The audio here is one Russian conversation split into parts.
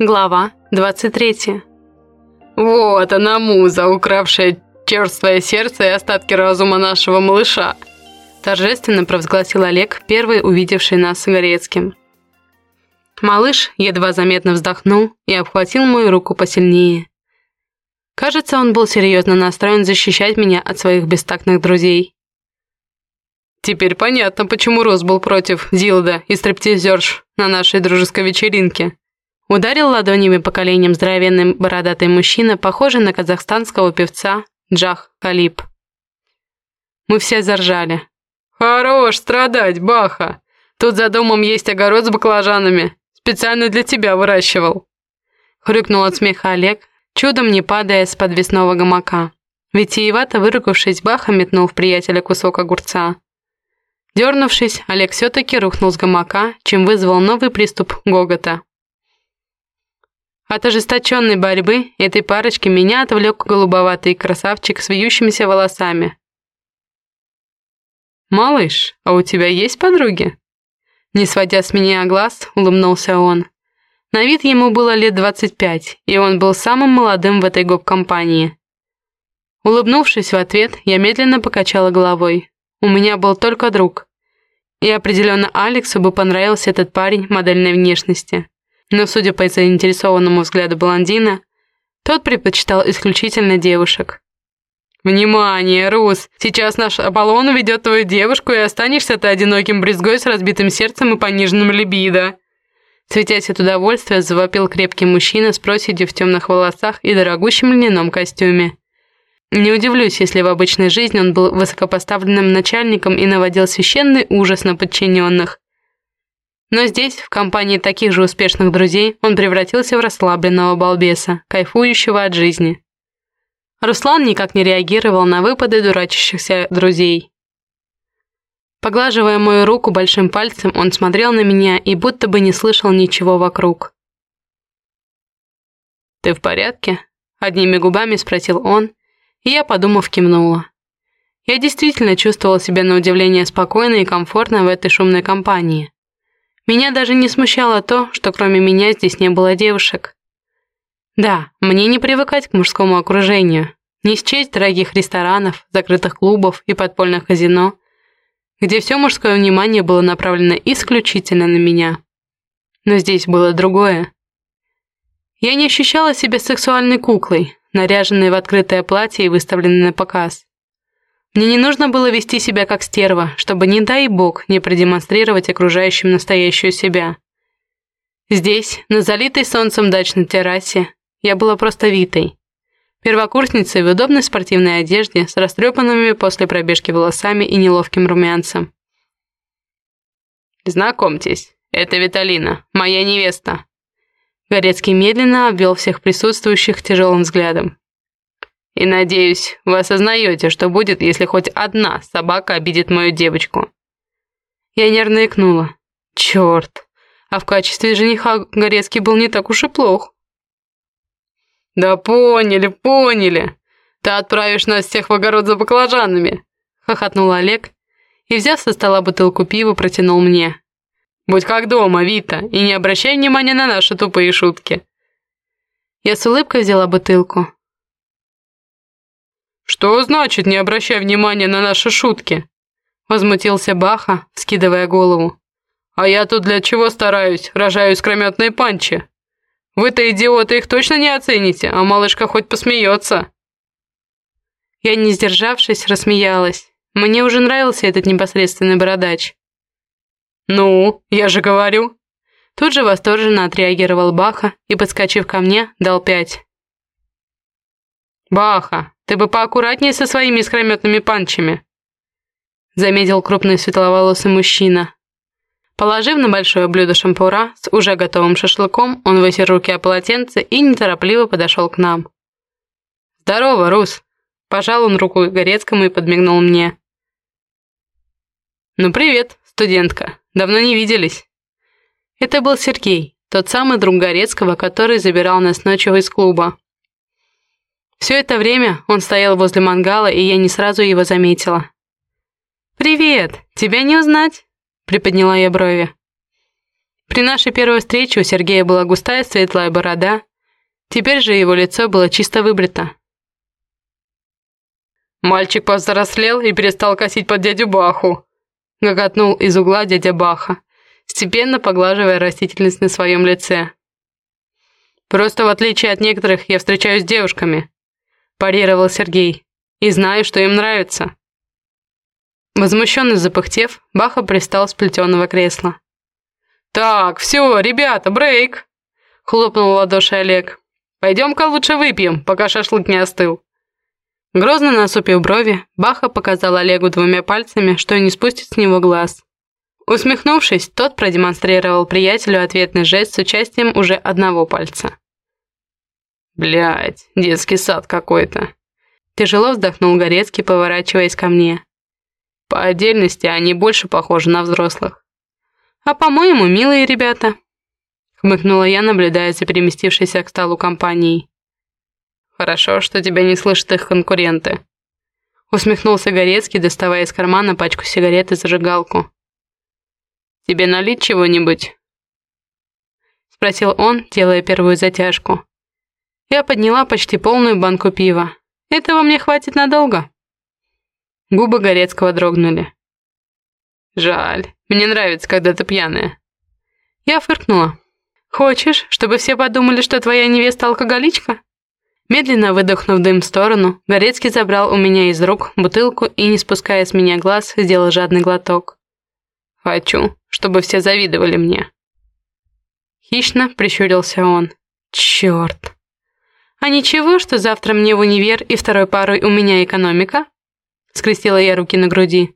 Глава 23. «Вот она, муза, укравшая черствое сердце и остатки разума нашего малыша!» Торжественно провозгласил Олег, первый увидевший нас с Горецким. Малыш едва заметно вздохнул и обхватил мою руку посильнее. Кажется, он был серьезно настроен защищать меня от своих бестактных друзей. «Теперь понятно, почему Рос был против Зилда и стриптизерш на нашей дружеской вечеринке», Ударил ладонями по коленям здоровенный бородатый мужчина, похожий на казахстанского певца Джах Калиб. Мы все заржали. «Хорош страдать, Баха! Тут за домом есть огород с баклажанами. Специально для тебя выращивал!» Хрюкнул от смеха Олег, чудом не падая с подвесного гамака. Витиевато выругавшись, Баха метнул в приятеля кусок огурца. Дернувшись, Олег все-таки рухнул с гамака, чем вызвал новый приступ гогота. От ожесточенной борьбы этой парочки меня отвлек голубоватый красавчик с вьющимися волосами. «Малыш, а у тебя есть подруги?» Не сводя с меня глаз, улыбнулся он. На вид ему было лет 25, и он был самым молодым в этой гоп-компании. Улыбнувшись в ответ, я медленно покачала головой. У меня был только друг. И определенно Алексу бы понравился этот парень модельной внешности но, судя по заинтересованному взгляду блондина, тот предпочитал исключительно девушек. «Внимание, Рус! Сейчас наш Аполлон ведет твою девушку, и останешься ты одиноким брезгой с разбитым сердцем и пониженным либидо!» Светясь от удовольствия, завопил крепкий мужчина с проседью в темных волосах и дорогущем льняном костюме. Не удивлюсь, если в обычной жизни он был высокопоставленным начальником и наводил священный ужас на подчиненных. Но здесь, в компании таких же успешных друзей, он превратился в расслабленного балбеса, кайфующего от жизни. Руслан никак не реагировал на выпады дурачащихся друзей. Поглаживая мою руку большим пальцем, он смотрел на меня и будто бы не слышал ничего вокруг. «Ты в порядке?» – одними губами спросил он, и я, подумав, кивнула. Я действительно чувствовала себя на удивление спокойно и комфортно в этой шумной компании. Меня даже не смущало то, что кроме меня здесь не было девушек. Да, мне не привыкать к мужскому окружению, не счесть дорогих ресторанов, закрытых клубов и подпольных казино, где все мужское внимание было направлено исключительно на меня. Но здесь было другое. Я не ощущала себя сексуальной куклой, наряженной в открытое платье и выставленной на показ. Мне не нужно было вести себя как стерва, чтобы, не дай бог, не продемонстрировать окружающим настоящую себя. Здесь, на залитой солнцем дачной террасе, я была просто Витой. Первокурсницей в удобной спортивной одежде с растрепанными после пробежки волосами и неловким румянцем. «Знакомьтесь, это Виталина, моя невеста». Горецкий медленно обвел всех присутствующих тяжелым взглядом. И надеюсь, вы осознаете, что будет, если хоть одна собака обидит мою девочку. Я нервно икнула. Черт, а в качестве жениха Горецкий был не так уж и плох. Да поняли, поняли. Ты отправишь нас всех в огород за баклажанами, хохотнул Олег и, взяв со стола бутылку пива, протянул мне. Будь как дома, Вита, и не обращай внимания на наши тупые шутки. Я с улыбкой взяла бутылку. «Что значит не обращай внимания на наши шутки?» Возмутился Баха, скидывая голову. «А я тут для чего стараюсь? Рожаю искрометные панчи. Вы-то, идиоты, их точно не оцените, а малышка хоть посмеется». Я, не сдержавшись, рассмеялась. Мне уже нравился этот непосредственный бородач. «Ну, я же говорю!» Тут же восторженно отреагировал Баха и, подскочив ко мне, дал пять. «Баха, ты бы поаккуратнее со своими искрометными панчами», заметил крупный светловолосый мужчина. Положив на большое блюдо шампура с уже готовым шашлыком, он вытер руки о полотенце и неторопливо подошел к нам. «Здорово, Рус!» Пожал он руку Горецкому и подмигнул мне. «Ну привет, студентка. Давно не виделись». Это был Сергей, тот самый друг Горецкого, который забирал нас ночью из клуба. Все это время он стоял возле мангала, и я не сразу его заметила. «Привет! Тебя не узнать?» – приподняла я брови. При нашей первой встрече у Сергея была густая светлая борода, теперь же его лицо было чисто выбрито. «Мальчик повзрослел и перестал косить под дядю Баху», — гоготнул из угла дядя Баха, степенно поглаживая растительность на своем лице. «Просто в отличие от некоторых я встречаюсь с девушками», — парировал Сергей, «и знаю, что им нравится». Возмущенно запыхтев, Баха пристал с плетеного кресла. «Так, все, ребята, брейк!» — хлопнул в ладоши Олег. «Пойдем-ка лучше выпьем, пока шашлык не остыл». Грозно насупив брови, Баха показал Олегу двумя пальцами, что не спустит с него глаз. Усмехнувшись, тот продемонстрировал приятелю ответный жест с участием уже одного пальца. Блять, детский сад какой-то. Тяжело вздохнул Горецкий, поворачиваясь ко мне. По отдельности они больше похожи на взрослых. А по-моему, милые ребята. Хмыкнула я, наблюдая за переместившейся к столу компанией. Хорошо, что тебя не слышат их конкуренты. Усмехнулся Горецкий, доставая из кармана пачку сигарет и зажигалку. «Тебе налить чего-нибудь?» Спросил он, делая первую затяжку. Я подняла почти полную банку пива. Этого мне хватит надолго. Губы Горецкого дрогнули. «Жаль. Мне нравится, когда ты пьяная». Я фыркнула. «Хочешь, чтобы все подумали, что твоя невеста алкоголичка?» Медленно выдохнув дым в сторону, Горецкий забрал у меня из рук бутылку и, не спуская с меня глаз, сделал жадный глоток. «Хочу, чтобы все завидовали мне». Хищно прищурился он. «Черт! А ничего, что завтра мне в универ и второй парой у меня экономика?» Скрестила я руки на груди.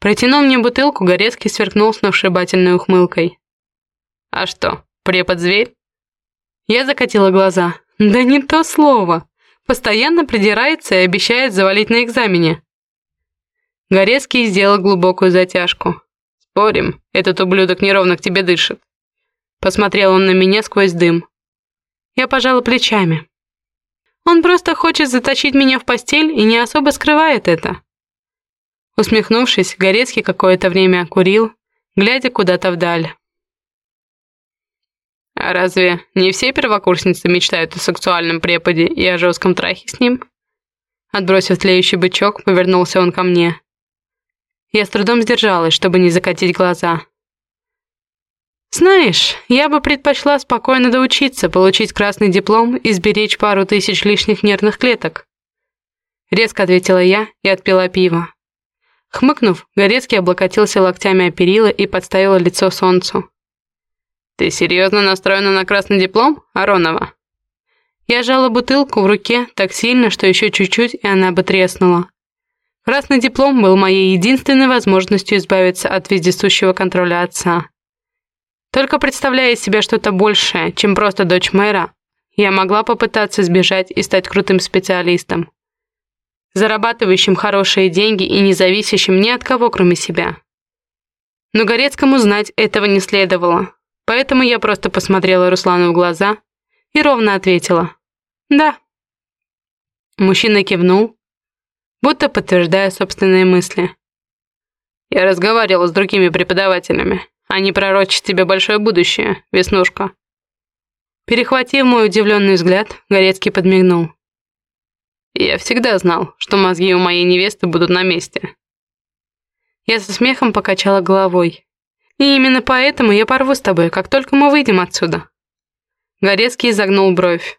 Протянул мне бутылку, Горецкий сверкнул с навшибательной ухмылкой. «А что, препод-зверь?» Я закатила глаза. «Да не то слово. Постоянно придирается и обещает завалить на экзамене». Горецкий сделал глубокую затяжку. «Спорим, этот ублюдок неровно к тебе дышит». Посмотрел он на меня сквозь дым. Я пожала плечами. Он просто хочет затащить меня в постель и не особо скрывает это. Усмехнувшись, Горецкий какое-то время курил, глядя куда-то вдаль. А разве не все первокурсницы мечтают о сексуальном преподе и о жестком трахе с ним? Отбросив тлеющий бычок, повернулся он ко мне. Я с трудом сдержалась, чтобы не закатить глаза. «Знаешь, я бы предпочла спокойно доучиться, получить красный диплом и сберечь пару тысяч лишних нервных клеток». Резко ответила я и отпила пиво. Хмыкнув, Горецкий облокотился локтями о перила и подставил лицо солнцу. «Ты серьезно настроена на красный диплом, Аронова?» Я жала бутылку в руке так сильно, что еще чуть-чуть, и она бы треснула. Красный диплом был моей единственной возможностью избавиться от вездесущего контроля отца. Только представляя из себя что-то большее, чем просто дочь мэра, я могла попытаться сбежать и стать крутым специалистом, зарабатывающим хорошие деньги и не зависящим ни от кого, кроме себя. Но Горецкому знать этого не следовало, поэтому я просто посмотрела Руслану в глаза и ровно ответила «Да». Мужчина кивнул, будто подтверждая собственные мысли. «Я разговаривал с другими преподавателями. Они пророчат тебе большое будущее, Веснушка». Перехватив мой удивленный взгляд, Горецкий подмигнул. «Я всегда знал, что мозги у моей невесты будут на месте». Я со смехом покачала головой. «И именно поэтому я порву с тобой, как только мы выйдем отсюда». Горецкий изогнул бровь.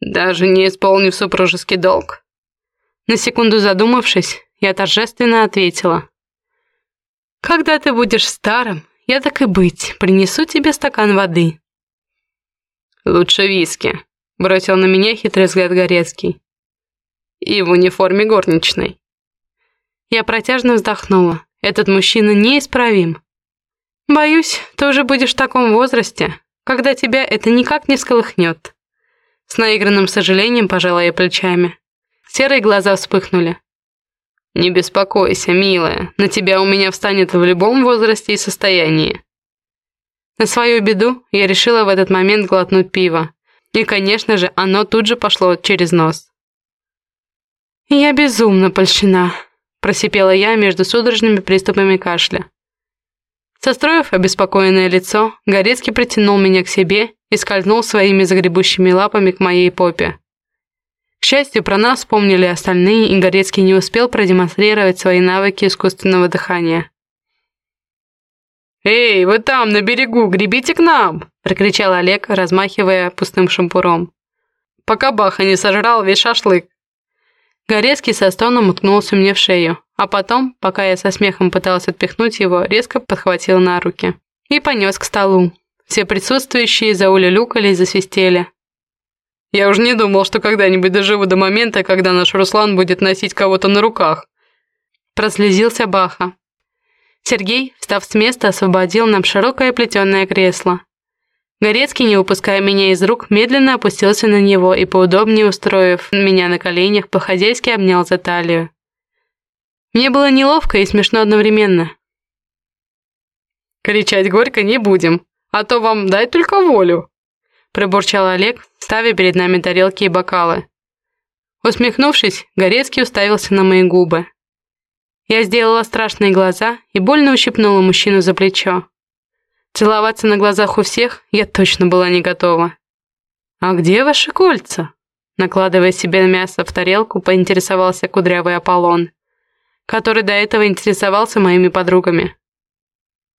«Даже не исполнив супружеский долг». На секунду задумавшись, я торжественно ответила. «Когда ты будешь старым, я так и быть, принесу тебе стакан воды». «Лучше виски», — бросил на меня хитрый взгляд Горецкий. «И в униформе горничной». Я протяжно вздохнула. Этот мужчина неисправим. Боюсь, ты уже будешь в таком возрасте, когда тебя это никак не сколыхнет. С наигранным сожалением пожала я плечами. Серые глаза вспыхнули. «Не беспокойся, милая, на тебя у меня встанет в любом возрасте и состоянии». На свою беду я решила в этот момент глотнуть пиво. И, конечно же, оно тут же пошло через нос. «Я безумно польщена», – просипела я между судорожными приступами кашля. Состроив обеспокоенное лицо, Горецкий притянул меня к себе и скользнул своими загребущими лапами к моей попе. К счастью, про нас вспомнили остальные, и Горецкий не успел продемонстрировать свои навыки искусственного дыхания. «Эй, вы там, на берегу, гребите к нам!» – прокричал Олег, размахивая пустым шампуром. «Пока Баха не сожрал весь шашлык». Горецкий со стоном уткнулся мне в шею, а потом, пока я со смехом пыталась отпихнуть его, резко подхватил на руки и понес к столу. Все присутствующие заулюлюкали и засвистели. Я уже не думал, что когда-нибудь доживу до момента, когда наш Руслан будет носить кого-то на руках. Прослезился Баха. Сергей, встав с места, освободил нам широкое плетеное кресло. Горецкий, не упуская меня из рук, медленно опустился на него и, поудобнее устроив меня на коленях, по-хозяйски обнял за талию. Мне было неловко и смешно одновременно. «Кричать горько не будем, а то вам дай только волю», пробурчал Олег, ставя перед нами тарелки и бокалы. Усмехнувшись, Горецкий уставился на мои губы. Я сделала страшные глаза и больно ущипнула мужчину за плечо. Целоваться на глазах у всех я точно была не готова. «А где ваши кольца?» Накладывая себе мясо в тарелку, поинтересовался кудрявый Аполлон, который до этого интересовался моими подругами.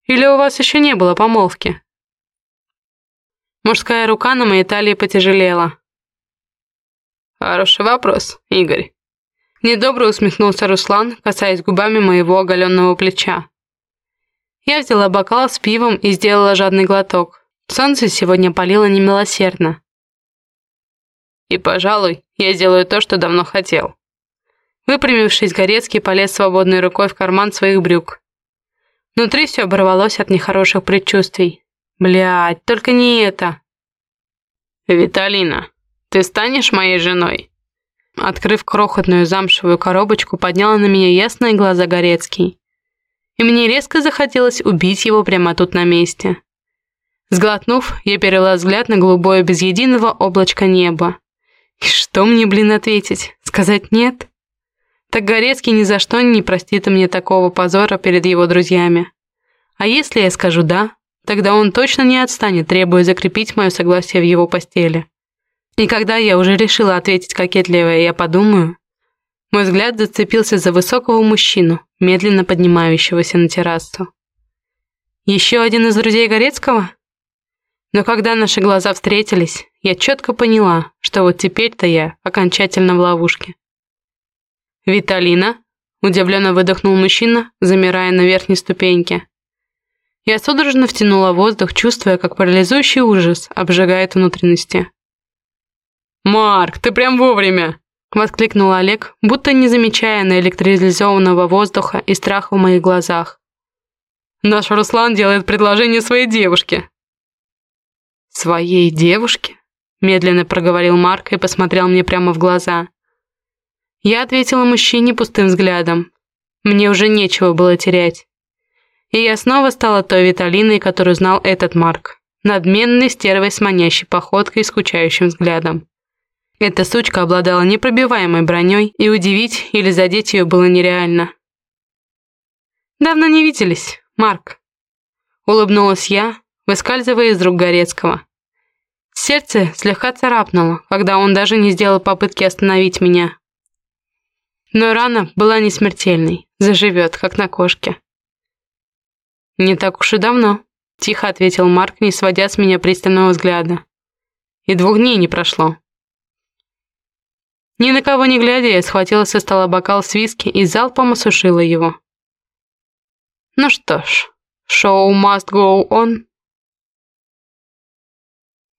«Или у вас еще не было помолвки?» Мужская рука на моей талии потяжелела. «Хороший вопрос, Игорь». Недобро усмехнулся Руслан, касаясь губами моего оголенного плеча. Я взяла бокал с пивом и сделала жадный глоток. Солнце сегодня палило немилосердно. «И, пожалуй, я сделаю то, что давно хотел». Выпрямившись, Горецкий полез свободной рукой в карман своих брюк. Внутри все оборвалось от нехороших предчувствий. Блядь, только не это. Виталина, ты станешь моей женой? Открыв крохотную замшевую коробочку, подняла на меня ясные глаза Горецкий. И мне резко захотелось убить его прямо тут на месте. Сглотнув, я перевела взгляд на голубое без единого облачка неба. И что мне, блин, ответить? Сказать «нет»? Так Горецкий ни за что не простит мне такого позора перед его друзьями. А если я скажу «да», Тогда он точно не отстанет, требуя закрепить мое согласие в его постели. И когда я уже решила ответить кокетливо, я подумаю, мой взгляд зацепился за высокого мужчину, медленно поднимающегося на террасу. Еще один из друзей Горецкого? Но когда наши глаза встретились, я четко поняла, что вот теперь-то я окончательно в ловушке. «Виталина?» – удивленно выдохнул мужчина, замирая на верхней ступеньке. Я судорожно втянула воздух, чувствуя, как парализующий ужас обжигает внутренности. «Марк, ты прям вовремя!» — воскликнул Олег, будто не замечая наэлектризованного воздуха и страха в моих глазах. «Наш Руслан делает предложение своей девушке». «Своей девушке?» — медленно проговорил Марк и посмотрел мне прямо в глаза. Я ответила мужчине пустым взглядом. Мне уже нечего было терять. И я снова стала той Виталиной, которую знал этот Марк. Надменной стервой с манящей походкой и скучающим взглядом. Эта сучка обладала непробиваемой броней, и удивить или задеть ее было нереально. «Давно не виделись, Марк», — улыбнулась я, выскальзывая из рук Горецкого. Сердце слегка царапнуло, когда он даже не сделал попытки остановить меня. Но рана была не смертельной, заживет, как на кошке. «Не так уж и давно», — тихо ответил Марк, не сводя с меня пристального взгляда. «И двух дней не прошло». Ни на кого не глядя, я схватила со стола бокал с виски и залпом осушила его. Ну что ж, шоу must go on.